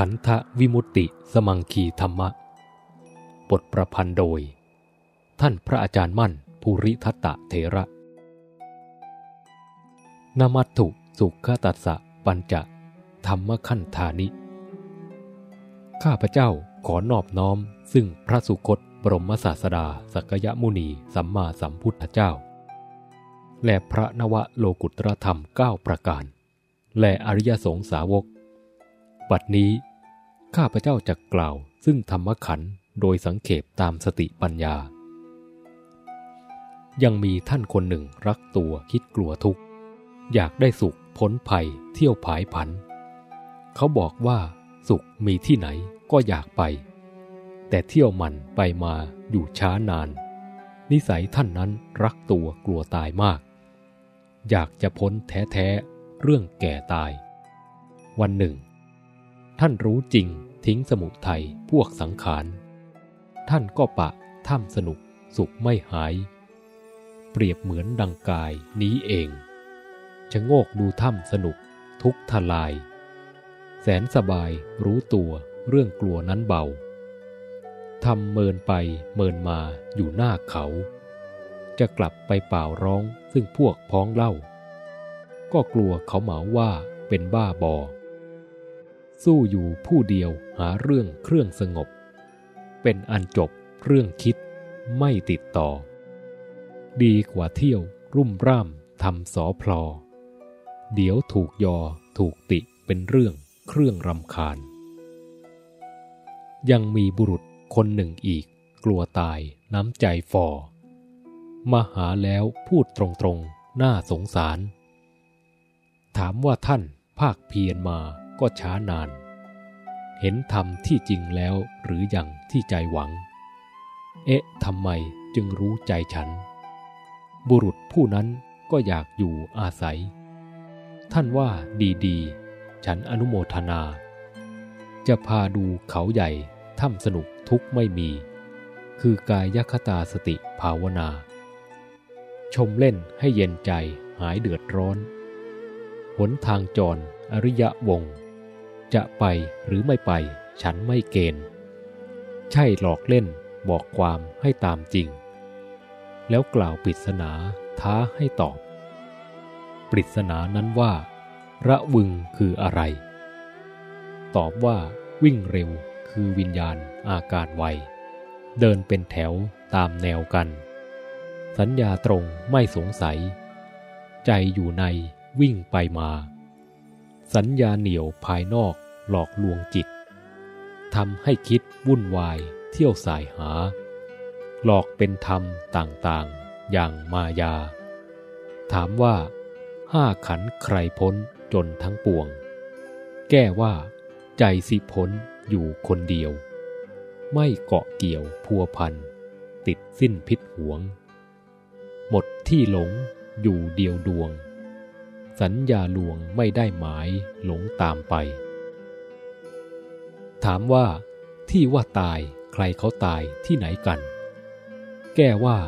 ขันธวิมุตติสมังคีธรรมะ บทประพันธ์โดย ท่านพระอาจารย์มั่นภูริทัตตะเถระ นามัตถุสุขตัสสะปัญจะธรรมขันธานิ ข้าพเจ้าขอนอบน้อมซึ่งพระสุคตบรมศาสดาสักยมุนีสัมมาสัมพุทธเจ้า และพระนวโลกุตรธรรมเก้าประการ และอริยสงสาวก บัดนี้ ข้าพเจ้าจะกล่าวซึ่งธรรมขันธ์โดยสังเขปตามสติปัญญา ยังมีท่านคนหนึ่งรักตัวคิดกลัวทุกข์ อยากได้สุขพ้นภัยเที่ยวผายผัน เขาบอกว่าสุขมีที่ไหนก็อยากไป แต่เที่ยวมันไปมาอยู่ช้านาน นิสัยท่านนั้นรักตัวกลัวตายมาก อยากจะพ้นแท้ ๆ เรื่องแก่ตาย วันหนึ่ง ท่านรู้จริงทิ้งสมุทัยพวกสังขาร ท่านก็ปะถ้ำสนุกสุขไม่หาย เปรียบเหมือนดังกายนี้เองชะโงกดูถ้ำสนุกทุกทลาย แสนสบายรู้ตัวเรื่องกลัวนั้นเบาทำเมินไปเมินมาอยู่หน้าเขา จะกลับไปเปล่าร้องซึ่งพวกพ้องเล่า ก็กลัวเขาเหมาว่าเป็นบ้าบอ สู้อยู่ผู้เดียวหาเรื่องเครื่องสงบ เป็นอันจบเรื่องคิดไม่ติดต่อ ดีกว่าเที่ยว รุ่มร่ามทำสอพลอ เดี๋ยวถูกยอถูกติเป็นเรื่องเครื่องรำคาญ ยังมีบุรุษคนหนึ่งอีก กลัวตายน้ำใจฟอมาหาแล้วพูดตรงๆ น่าสงสาร ถามว่าท่านภาคเพียรมา ก็ช้านาน เห็นธรรมที่จริงแล้วหรืออยังที่ใจหวัง เอ๊ะทำไมจึงรู้ใจฉัน บุรุษผู้นั้นก็อยากอยู่อาศัย ท่านว่าดีๆ ฉันอนุโมทนา จะพาดูเขาใหญ่ถ้ำสนุกทุกไม่มี คือกายคตาสติภาวนา ชมเล่นให้เย็นใจหายเดือดร้อน หนทางจรอริยะวงศ์ จะไปหรือไม่ไป ฉันไม่เกณฑ์ ใช่หลอกเล่นบอกความให้ตามจริง แล้วกล่าวปริศนาท้าให้ตอบ ปริศนานั้นว่า ระวึงคืออะไร ตอบว่าวิ่งเร็วคือวิญญาณอาการไว เดินเป็นแถวตามแนวกัน สัญญาตรงไม่สงสัย ใจอยู่ในวิ่งไปมา สัญญาเหนียวภายนอกหลอกลวงจิตทำให้คิดวุ่นวายเที่ยวสายหา หลอกเป็นธรรมต่างๆ อย่างมายา ถามว่าห้าขันใครพ้นจนทั้งปวง แก้ว่า ใจสิพ้นอยู่คนเดียว ไม่เกาะเกี่ยวพัวพัน ติดสิ้นพิษหวง หมดที่หลงอยู่เดียวดวง สัญญาลวงไม่ได้หมายหลงตามไป ถามว่า ที่ว่าตายใครเขาตายที่ไหนกัน แก้ว่า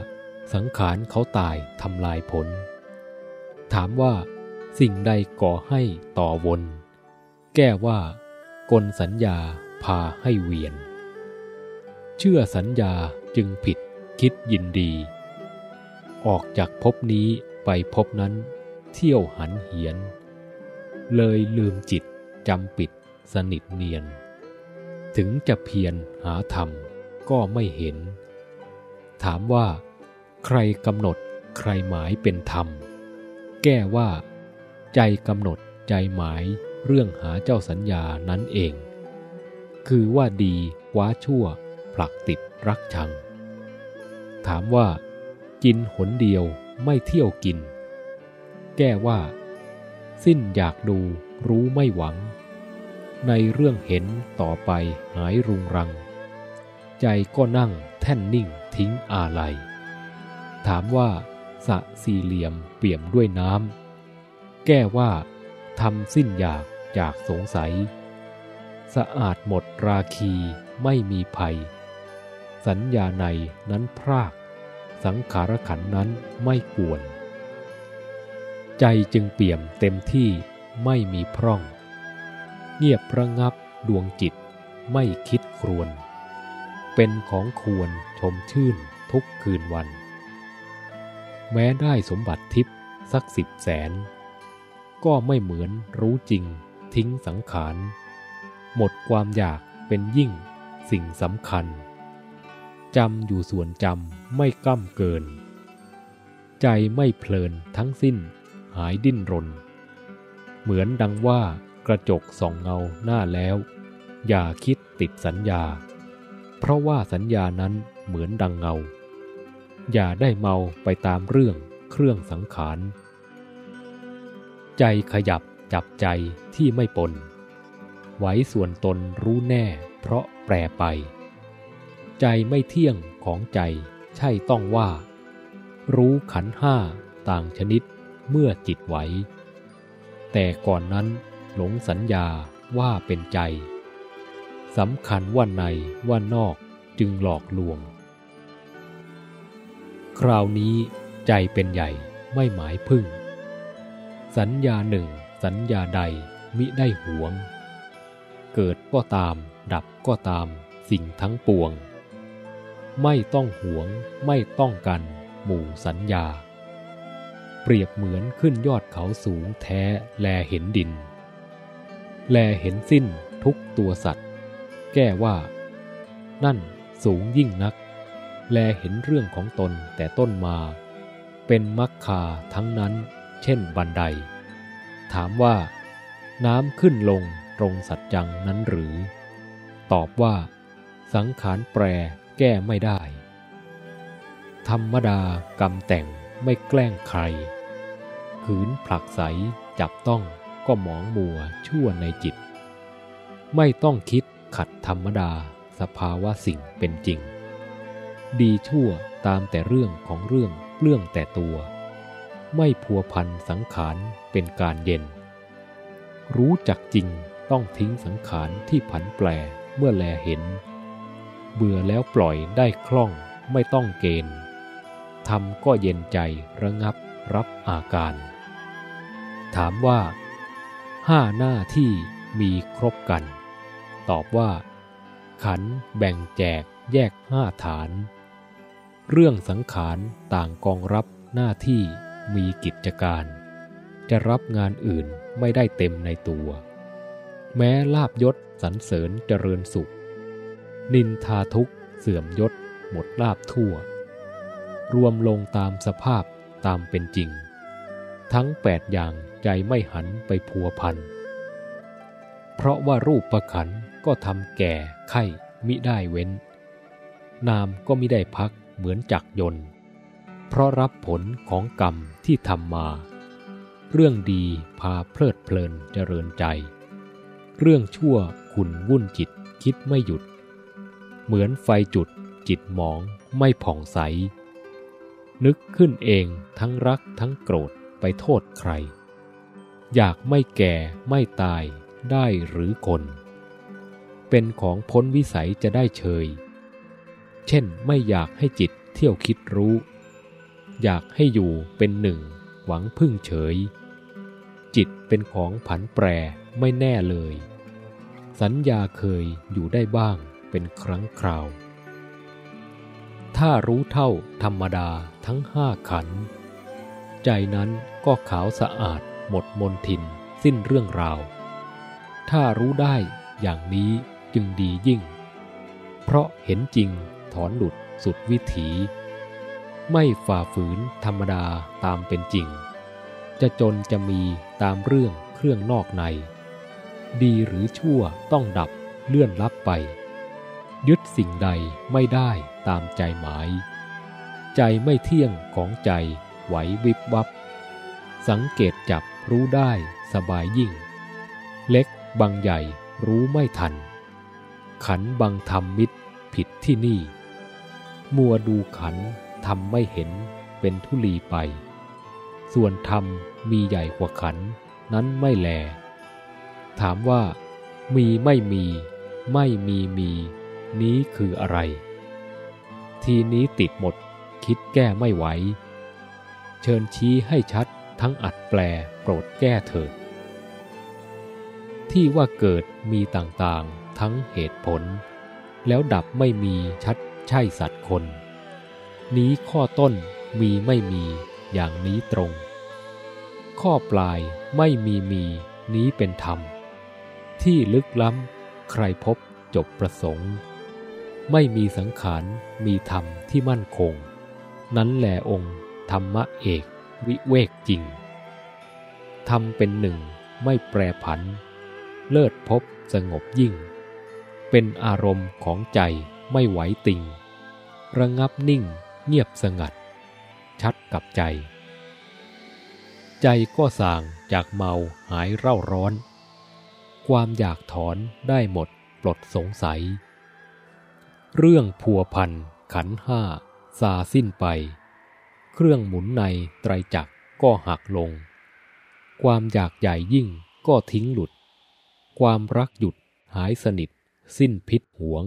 สังขารเขาตายทำลายผล ถามว่า สิ่งใดก่อให้ต่อวน แก้ว่ากลสัญญาพาให้เวียน เชื่อสัญญาจึงผิดคิดยินดี ออกจากภพนี้ไปภพนั้น เที่ยวหันเหียน เลยลืมจิตจำปิดสนิทเนียน ถึงจะเพียรหาธรรมก็ไม่เห็น ถามว่า ใครกำหนดใครหมายเป็นธรรม แก้ว่า ใจกำหนดใจหมายเรื่องหาเจ้าสัญญานั้นเอง คือว่าดีคว้าชั่ว ผลักติดรักชัง ถามว่า กินหนเดียวไม่เที่ยวกิน แก้ว่า สิ้นอยากดูรู้ไม่หวัง ในเรื่องเห็นต่อไปหายรุงรัง ใจก็นั่งแท่นนิ่งทิ้งอาลัย ถามว่าสะสี่เหลี่ยมเปี่ยมด้วยน้ำแก้ว่าทำสิ้นอยากจากสงสัย สะอาดหมดราคีไม่มีภัย สัญญาในนั้นพราก สังขารขันนั้นไม่กวน ใจจึงเปี่ยมเต็มที่ไม่มีพร่อง เงียบระงับดวงจิตไม่คิดครวน เป็นของควรชมชื่นทุกคืนวัน แม้ได้สมบัติทิพย์สักสิบแสน ก็ไม่เหมือนรู้จริงทิ้งสังขาร หมดความอยากเป็นยิ่งสิ่งสำคัญจำอยู่ส่วนจำไม่ก้ำเกิน ใจไม่เพลินทั้งสิ้น หายดิ้นรน เหมือนดังว่ากระจกส่องเงาหน้าแล้ว อย่าคิดติดสัญญา เพราะว่าสัญญานั้นเหมือนดังเงา อย่าได้เมาไปตามเรื่องเครื่องสังขาร ใจขยับจับใจที่ไม่ปน ไว้ส่วนตนรู้แน่เพราะแปรไป ใจไม่เที่ยงของใจใช่ต้องว่า รู้ขันห้าต่างชนิด เมื่อจิตไหว แต่ก่อนนั้นหลงสัญญาว่าเป็นใจสำคัญว่าในว่านอกจึงหลอกลวง คราวนี้ใจเป็นใหญ่ไม่หมายพึ่ง สัญญาหนึ่งสัญญาใดมิได้หวง เกิดก็ตาม ดับก็ตามสิ่งทั้งปวง ไม่ต้องหวงไม่ต้องกัน หมู่สัญญา เปรียบเหมือนขึ้นยอดเขาสูงแท้แลเห็นดิน แลเห็นสิ้นทุกตัวสัตว์ แก้ว่า นั่นสูงยิ่งนัก แลเห็นเรื่องของตนแต่ต้นมา เป็นมักคาทั้งนั้น เช่นบันได ถามว่า น้ำขึ้นลงตรงสัจจังนั้นหรือ ตอบว่า สังขารแปรแก้ไม่ได้ ธรรมดากรรมแต่ง ไม่แกล้งใคร ขืนผลักใสจับต้องก็หมองมัวชั่วในจิต ไม่ต้องคิดขัดธรรมดาสภาวะสิ่งเป็นจริง ดีชั่วตามแต่เรื่องของเรื่องเรื่องแต่ตัว ไม่พัวพันสังขารเป็นการเย็น รู้จักจริงต้องทิ้งสังขารที่ผันแปรเมื่อแลเห็น เบื่อแล้วปล่อยได้คล่องไม่ต้องเกณฑ์ ทำก็เย็นใจระงับรับอาการ ถามว่า ห้าหน้าที่มีครบกัน ตอบว่า ขันแบ่งแจกแยกห้าฐาน เรื่องสังขารต่างกองรับหน้าที่มีกิจการ จะรับงานอื่นไม่ได้เต็มในตัว แม้ลาบยศสรรเสริญเจริญสุข นินทาทุกเสื่อมยศหมดลาบทั่ว รวมลงตามสภาพตามเป็นจริง ทั้งแปดอย่างใจไม่หันไปพัวพัน เพราะว่ารูปประขันก็ทำแก่ไข้มิได้เว้น นามก็มิได้พักเหมือนจักยนต์ เพราะรับผลของกรรมที่ทำมา เรื่องดีพาเพลิดเพลินเจริญใจ เรื่องชั่วขุนวุ่นจิตคิดไม่หยุด เหมือนไฟจุดจิตหมองไม่ผ่องใส นึกขึ้นเองทั้งรักทั้งโกรธไปโทษใคร อยากไม่แก่ไม่ตายได้หรือคน เป็นของพ้นวิสัยจะได้เชยเช่นไม่อยากให้จิตเที่ยวคิดรู้ อยากให้อยู่เป็นหนึ่ง หวังพึ่งเฉย จิตเป็นของผันแปรไม่แน่เลย สัญญาเคยอยู่ได้บ้างเป็นครั้งคราว ถ้ารู้เท่าธรรมดาทั้งห้าขัน ใจนั้นก็ขาวสะอาดหมดมนทิน สิ้นเรื่องราว ถ้ารู้ได้อย่างนี้จึงดียิ่ง เพราะเห็นจริงถอนหลุดสุดวิถี ไม่ฝ่าฝืนธรรมดาตามเป็นจริง จะจนจะมีตามเรื่องเครื่องนอกใน ดีหรือชั่วต้องดับเลื่อนลับไป ยึดสิ่งใดไม่ได้ตามใจหมาย ใจไม่เที่ยงของใจไหววิบวับ สังเกตจับรู้ได้สบายยิ่ง เล็กบางใหญ่รู้ไม่ทัน ขันบางทำมิตรผิดที่นี่ มัวดูขันทำไม่เห็นเป็นทุลีไป ส่วนธรรมมีใหญ่กว่าขันนั้นไม่แล ถามว่า มีไม่มี ไม่มีมี นี้คืออะไร ทีนี้ติดหมดคิดแก้ไม่ไหว เชิญชี้ให้ชัดทั้งอัดแปลโปรดแก้เถิด ที่ว่าเกิดมีต่างๆทั้งเหตุผล แล้วดับไม่มีชัดใช่สัตว์คน นี้ข้อต้นมีไม่มีอย่างนี้ตรง ข้อปลายไม่มีมีนี้เป็นธรรม ที่ลึกล้ำใครพบจบประสงค์ ไม่มีสังขารมีธรรมที่มั่นคง นั้นแหลองค์ธรรมะเอกวิเวกจริง ธรรมเป็นหนึ่งไม่แปรผัน เลิศพบสงบยิ่ง เป็นอารมณ์ของใจไม่ไหวติง ระงับนิ่งเงียบสงัด ชัดกับใจ ใจก็สางจากเมาหายเร่าร้อน ความอยากถอนได้หมดปลดสงสัย เรื่องพัวพันขันห้าซาสิ้นไป เครื่องหมุนในไตรจักรก็หักลง ความอยากใหญ่ยิ่งก็ทิ้งหลุด ความรักหยุดหายสนิท สิ้นพิษหวง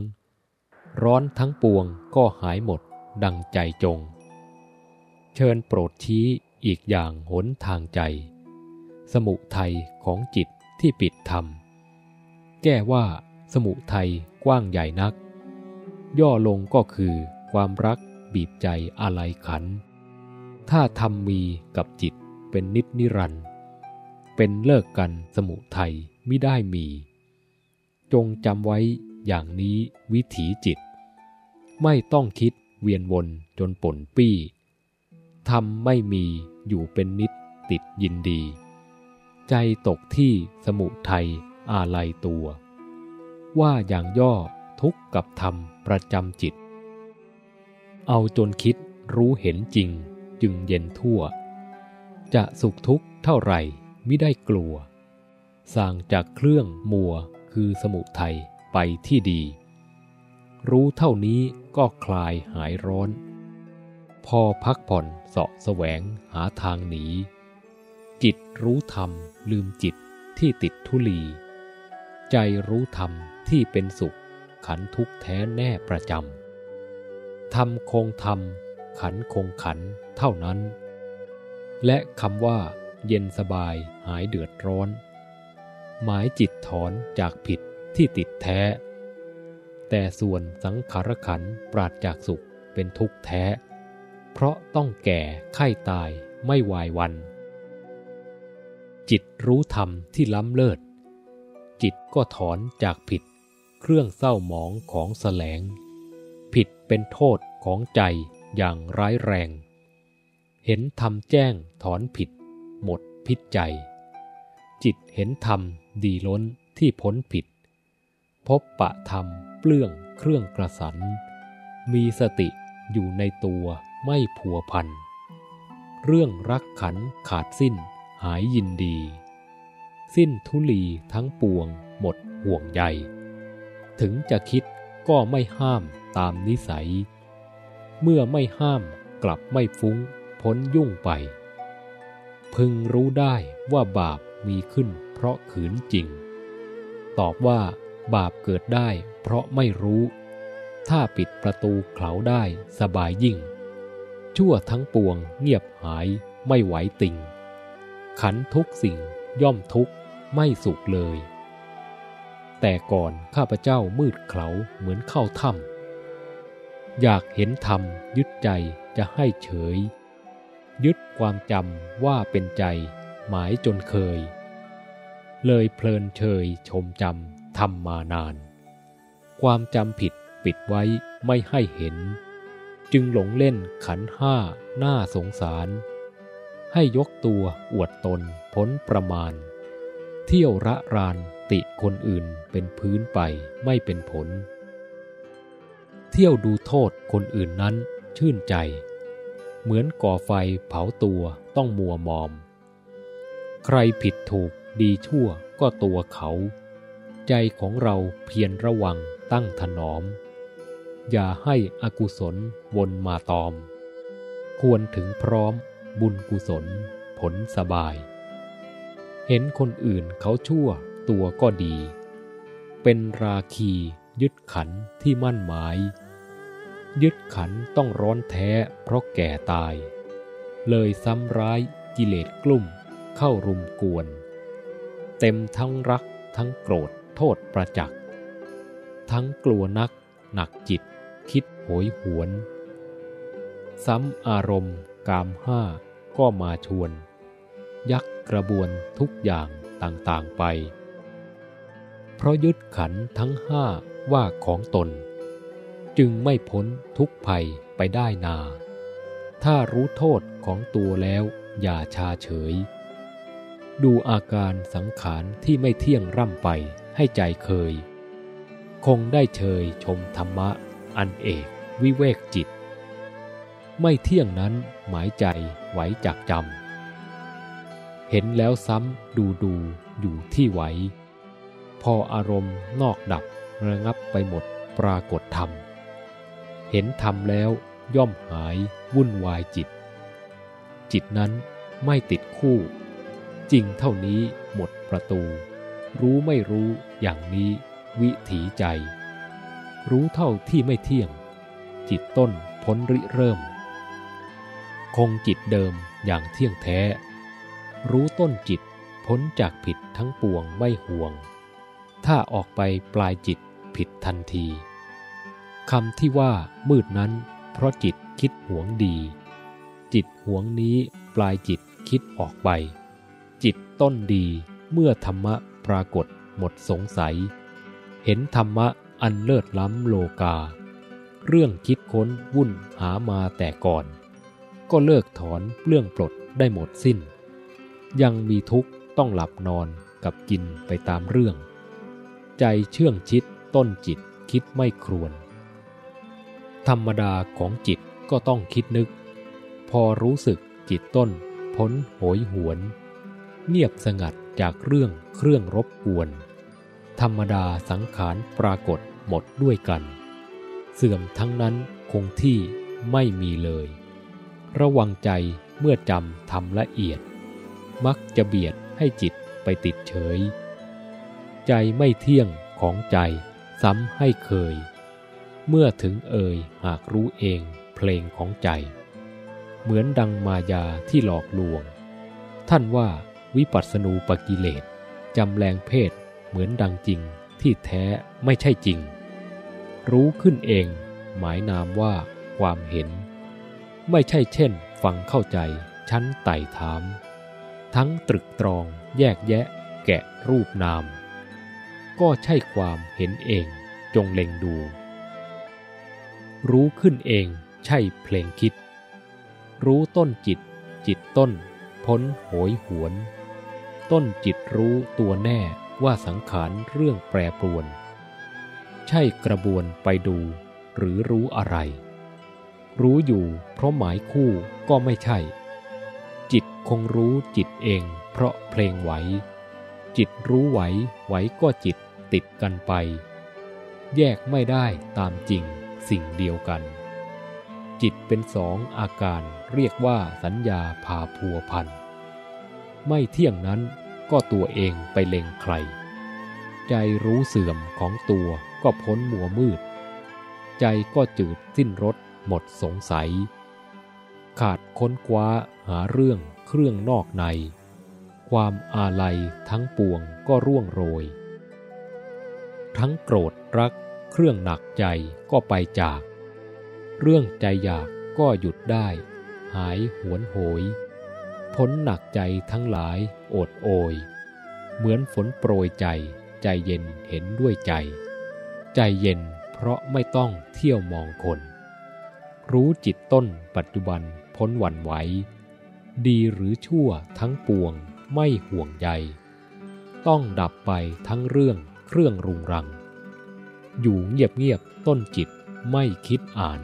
ร้อนทั้งปวงก็หายหมดดังใจจง เชิญโปรดชี้อีกอย่างหนทางใจ สมุทัยของจิตที่ปิดธรรม แก้ว่าสมุทัยกว้างใหญ่นัก ย่อลงก็คือความรักบีบใจอะไรขัน ถ้าธรรมมีกับจิตเป็นนิจนิรันด์เป็นเลิกกันสมุทัยไม่ได้มี จงจำไว้อย่างนี้วิถีจิต ไม่ต้องคิดเวียนวนจนป่นปี้ทำไม่มีอยู่เป็นนิดติดยินดี ใจตกที่สมุทัยอาลัยตัว ว่าอย่างย่อ ทุกข์กับธรรมประจำจิต เอาจนคิดรู้เห็นจริงจึงเย็นทั่ว จะสุขทุกข์เท่าไหร่ไม่ได้กลัว สร้างจากเครื่องมัวคือสมุทัยไปที่ดี รู้เท่านี้ก็คลายหายร้อน พอพักผ่อนเสาะแสวงหาทางหนี จิตรู้ธรรมลืมจิตที่ติดทุลี ใจรู้ธรรมที่เป็นสุข ขันทุกแท้แน่ประจำธรรมคงธรรม ขันคงขันเท่านั้น และคำว่า เย็นสบายหายเดือดร้อน หมายจิตถอนจากผิดที่ติดแท้ แต่ส่วนสังขารขันปราดจากสุขเป็นทุกข์แท้ เพราะต้องแก่ไข้ตายไม่วายวัน จิตรู้ธรรมที่ล้ำเลิศ จิตก็ถอนจากผิด เครื่องเศร้าหมองของแสลง ผิดเป็นโทษของใจอย่างร้ายแรง เห็นธรรมแจ้งถอนผิด หมดพิษใจ จิตเห็นธรรมดีล้นที่พ้นผิด พบปะธรรมเปลื้องเครื่องกระสัน มีสติอยู่ในตัวไม่ผัวพัน เรื่องรักขันขาดสิ้นหายยินดี สิ้นทุลีทั้งปวงหมดห่วงใย ถึงจะคิดก็ไม่ห้ามตามนิสัย เมื่อไม่ห้ามกลับไม่ฟุ้งพ้นยุ่งไป พึงรู้ได้ว่าบาปมีขึ้นเพราะขืนจริง ตอบว่าบาปเกิดได้เพราะไม่รู้ ถ้าปิดประตูเขาได้สบายยิ่ง ชั่วทั้งปวงเงียบหายไม่ไหวติง ขันทุกสิ่งย่อมทุกไม่สุขเลย แต่ก่อนข้าพเจ้ามืดเขาเหมือนเข้าถ้ำอยากเห็นธรรมยึดใจจะให้เฉย ยึดความจำว่าเป็นใจ หมายจนเคย เลยเพลินเชยชมจำทำมานาน ความจำผิดปิดไว้ไม่ให้เห็น จึงหลงเล่นขันห้าหน้าสงสาร ให้ยกตัวอวดตนพ้นประมาณ เที่ยวระราน ติคนอื่นเป็นพื้นไปไม่เป็นผล เที่ยวดูโทษคนอื่นนั้นชื่นใจ เหมือนก่อไฟเผาตัวต้องมัวมอม ใครผิดถูกดีชั่วก็ตัวเขา ใจของเราเพียรระวังตั้งถนอม อย่าให้อกุศลวนมาตอม ควรถึงพร้อมบุญกุศลผลสบาย เห็นคนอื่นเขาชั่ว ตัวก็ดี เป็นราคียึดขันที่มั่นหมาย ยึดขันต้องร้อนแท้เพราะแก่ตาย เลยซ้ำร้ายกิเลสกลุ่มเข้ารุมกวน เต็มทั้งรักทั้งโกรธโทษประจักษ์ทั้งกลัวนัก หนักจิต คิดโหยหวน ซ้ำอารมณ์ กามห้าก็มาชวน ยักกระบวนทุกอย่างต่างๆไป เพราะยึดขันทั้งห้าว่าของตน จึงไม่พ้นทุกภัยไปได้นา ถ้ารู้โทษของตัวแล้วอย่าชาเฉย ดูอาการสังขารที่ไม่เที่ยงร่ำไปให้ใจเคย คงได้เชยชมธรรมะ อันเอกวิเวกจิต ไม่เที่ยงนั้นหมายใจไหวจากจำเห็นแล้วซ้ำดูดูอยู่ที่ไหว พออารมณ์นอกดับระงับไปหมดปรากฏธรรม เห็นธรรมแล้วย่อมหายวุ่นวายจิต จิตนั้นไม่ติดคู่ จริงเท่านี้หมดประตู รู้ไม่รู้อย่างนี้วิถีใจ รู้เท่าที่ไม่เที่ยง จิตต้นพ้นริเริ่ม คงจิตเดิมอย่างเที่ยงแท้ รู้ต้นจิตพ้นจากผิดทั้งปวงไม่ห่วง ถ้าออกไปปลายจิตผิดทันทีคำที่ว่ามืดนั้น เพราะจิตคิดหวงดี จิตหวงนี้ปลายจิตคิดออกไป จิตต้นดีเมื่อธรรมะปรากฏหมดสงสัย เห็นธรรมะอันเลิศล้ำโลกา เรื่องคิดค้นวุ่นหามาแต่ก่อน ก็เลิกถอนเรื่องปลดได้หมดสิ้น ยังมีทุกข์ต้องหลับนอนกับกินไปตามเรื่อง ใจเชื่องชิดต้นจิตคิดไม่ครวน ธรรมดาของจิตก็ต้องคิดนึก พอรู้สึกจิตต้นพ้นโหยหวน เงียบสงัดจากเรื่องเครื่องรบกวน ธรรมดาสังขารปรากฏหมดด้วยกัน เสื่อมทั้งนั้นคงที่ไม่มีเลย ระวังใจเมื่อจำทำละเอียด มักจะเบียดให้จิตไปติดเฉย ใจไม่เที่ยงของใจ ซ้ำให้เคย เมื่อถึงเอ่ยหากรู้เองเพลงของใจ เหมือนดังมายาที่หลอกลวง ท่านว่าวิปัสสนูปกิเลสจำแรงเพศเหมือนดังจริงที่แท้ไม่ใช่จริง รู้ขึ้นเอง หมายนามว่าความเห็น ไม่ใช่เช่น ฟังเข้าใจ ชั้นไต่ถาม ทั้งตรึกตรองแยกแยะแกะรูปนาม ก็ใช่ความเห็นเองจงเล็งดู รู้ขึ้นเองใช่เพลงคิด รู้ต้นจิต จิตต้น พ้นโหยหวน ต้นจิตรู้ตัวแน่ว่าสังขารเรื่องแปรปรวน ใช่กระบวนไปดูหรือรู้อะไร รู้อยู่เพราะหมายคู่ก็ไม่ใช่ จิตคงรู้จิตเองเพราะเพลงไหว จิตรู้ไหวไหวก็จิต ติดกันไป แยกไม่ได้ตามจริงสิ่งเดียวกัน จิตเป็นสองอาการเรียกว่าสัญญาพาพัวพัน ไม่เที่ยงนั้นก็ตัวเองไปเล็งใคร ใจรู้เสื่อมของตัวก็พ้นมัวมืด ใจก็จืดสิ้นรสหมดสงสัย ขาดค้นคว้าหาเรื่องเครื่องนอกใน ความอาลัยทั้งปวงก็ร่วงโรย ทั้งโกรธรัก เครื่องหนักใจก็ไปจาก เรื่องใจอยากก็หยุดได้ หายหวนโหย พ้นหนักใจทั้งหลายโอดโอย เหมือนฝนโปรยใจ ใจเย็นเห็นด้วยใจ ใจเย็นเพราะไม่ต้องเที่ยวมองคน รู้จิตต้นปัจจุบันพ้นหวั่นไหว ดีหรือชั่วทั้งปวงไม่ห่วงใยต้องดับไปทั้งเรื่อง เครื่องรุงรัง อยู่เงียบๆต้นจิตไม่คิดอ่าน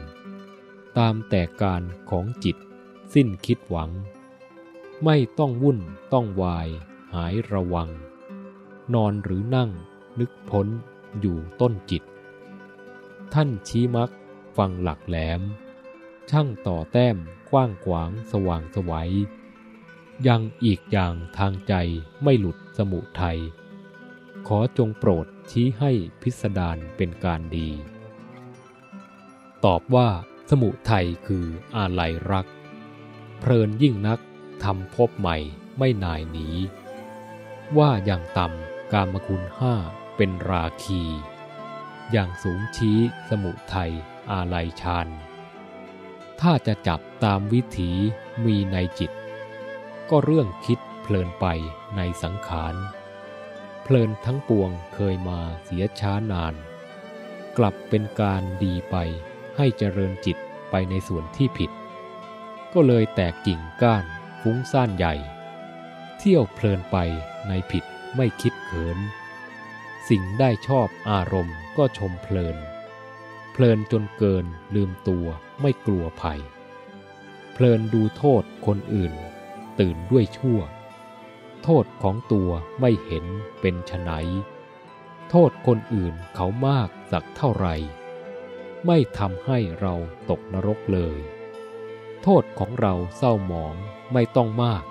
ตามแต่การของจิตสิ้นคิดหวัง ไม่ต้องวุ่นต้องวาย หายระวัง นอนหรือนั่งนึกพ้นอยู่ต้นจิต ท่านชี้มักฟังหลักแหลม ช่างต่อแต้มกว้างขวางสว่างสวัยยังอีกอย่างทางใจไม่หลุดสมุทัย ขอจงโปรดชี้ให้พิสดารเป็นการดี ตอบว่าสมุทัยคืออาลัยรัก เพลินยิ่งนักทำพบใหม่ไม่นายหนีว่าอย่างต่ำกามคุณห้าเป็นราคี อย่างสูงชี้สมุทัยอาลัยชาน ถ้าจะจับตามวิถีมีในจิต ก็เรื่องคิดเพลินไปในสังขาร เพลินทั้งปวงเคยมาเสียช้านาน กลับเป็นการดีไปให้เจริญจิตไปในส่วนที่ผิด ก็เลยแตกกิ่งก้านฟุ้งซ่านใหญ่ เที่ยวเพลินไปในผิดไม่คิดเขิน สิ่งได้ชอบอารมณ์ก็ชมเพลิน เพลินจนเกินลืมตัวไม่กลัวภัย เพลินดูโทษคนอื่น ตื่นด้วยชั่ว โทษของตัวไม่เห็นเป็นไฉนโทษคนอื่นเขามากสักเท่าไหร่ ไม่ทำให้เราตกนรกเลย โทษของเราเศร้าหมองไม่ต้องมาก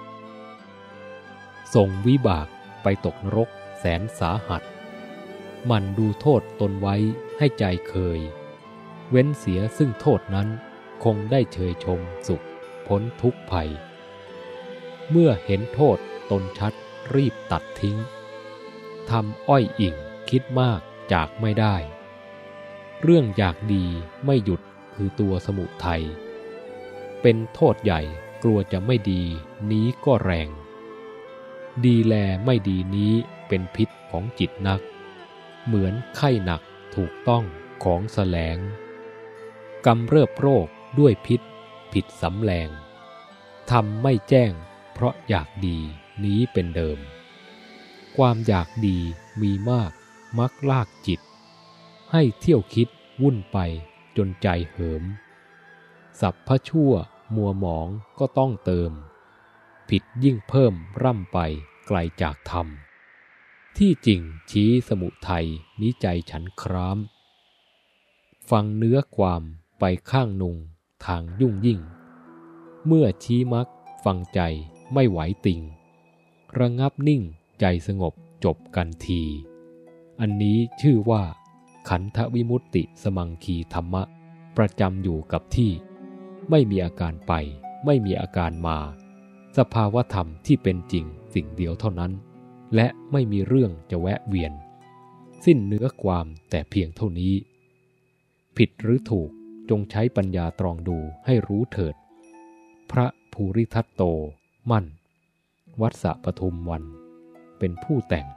ส่งวิบากไปตกนรกแสนสาหัส มันดูโทษตนไว้ให้ใจเคย เว้นเสียซึ่งโทษนั้นคงได้เชยชมสุขพ้นทุกภัย เมื่อเห็นโทษ ตนชัดรีบตัดทิ้งทำอ้อยอิ่งคิดมากจากไม่ได้ เรื่องอยากดีไม่หยุดคือตัวสมุทัยเป็นโทษใหญ่กลัวจะไม่ดีนี้ก็แรง ดีแลไม่ดีนี้เป็นพิษของจิตนัก เหมือนไข้หนักถูกต้องของแสลงกำเริบโรคด้วยพิษผิดสำแรงทำไม่แจ้งเพราะอยากดี นี้เป็นเดิม ความอยากดีมีมากมักลากจิต ให้เที่ยวคิดวุ่นไปจนใจเหิม สับพระชั่วมัวหมองก็ต้องเติม ผิดยิ่งเพิ่มร่ำไปไกลจากธรรม ที่จริงชี้สมุทัยนิใจฉันคราม ฟังเนื้อความไปข้างนุงทางยุ่งยิ่ง เมื่อชี้มักฟังใจไม่ไหวติ่ง ระงับนิ่งใจสงบจบกันที อันนี้ชื่อว่า ขันธวิมุตติสมังคีธรรมะ ประจำอยู่กับที่ ไม่มีอาการไป ไม่มีอาการมา สภาวธรรมที่เป็นจริงสิ่งเดียวเท่านั้น และไม่มีเรื่องจะแวะเวียน สิ้นเนื้อความแต่เพียงเท่านี้ ผิดหรือถูกจงใช้ปัญญาตรองดูให้รู้เถิด พระภูริทัตโตมั่น วัดสะปทุมวัน เป็นผู้แต่ง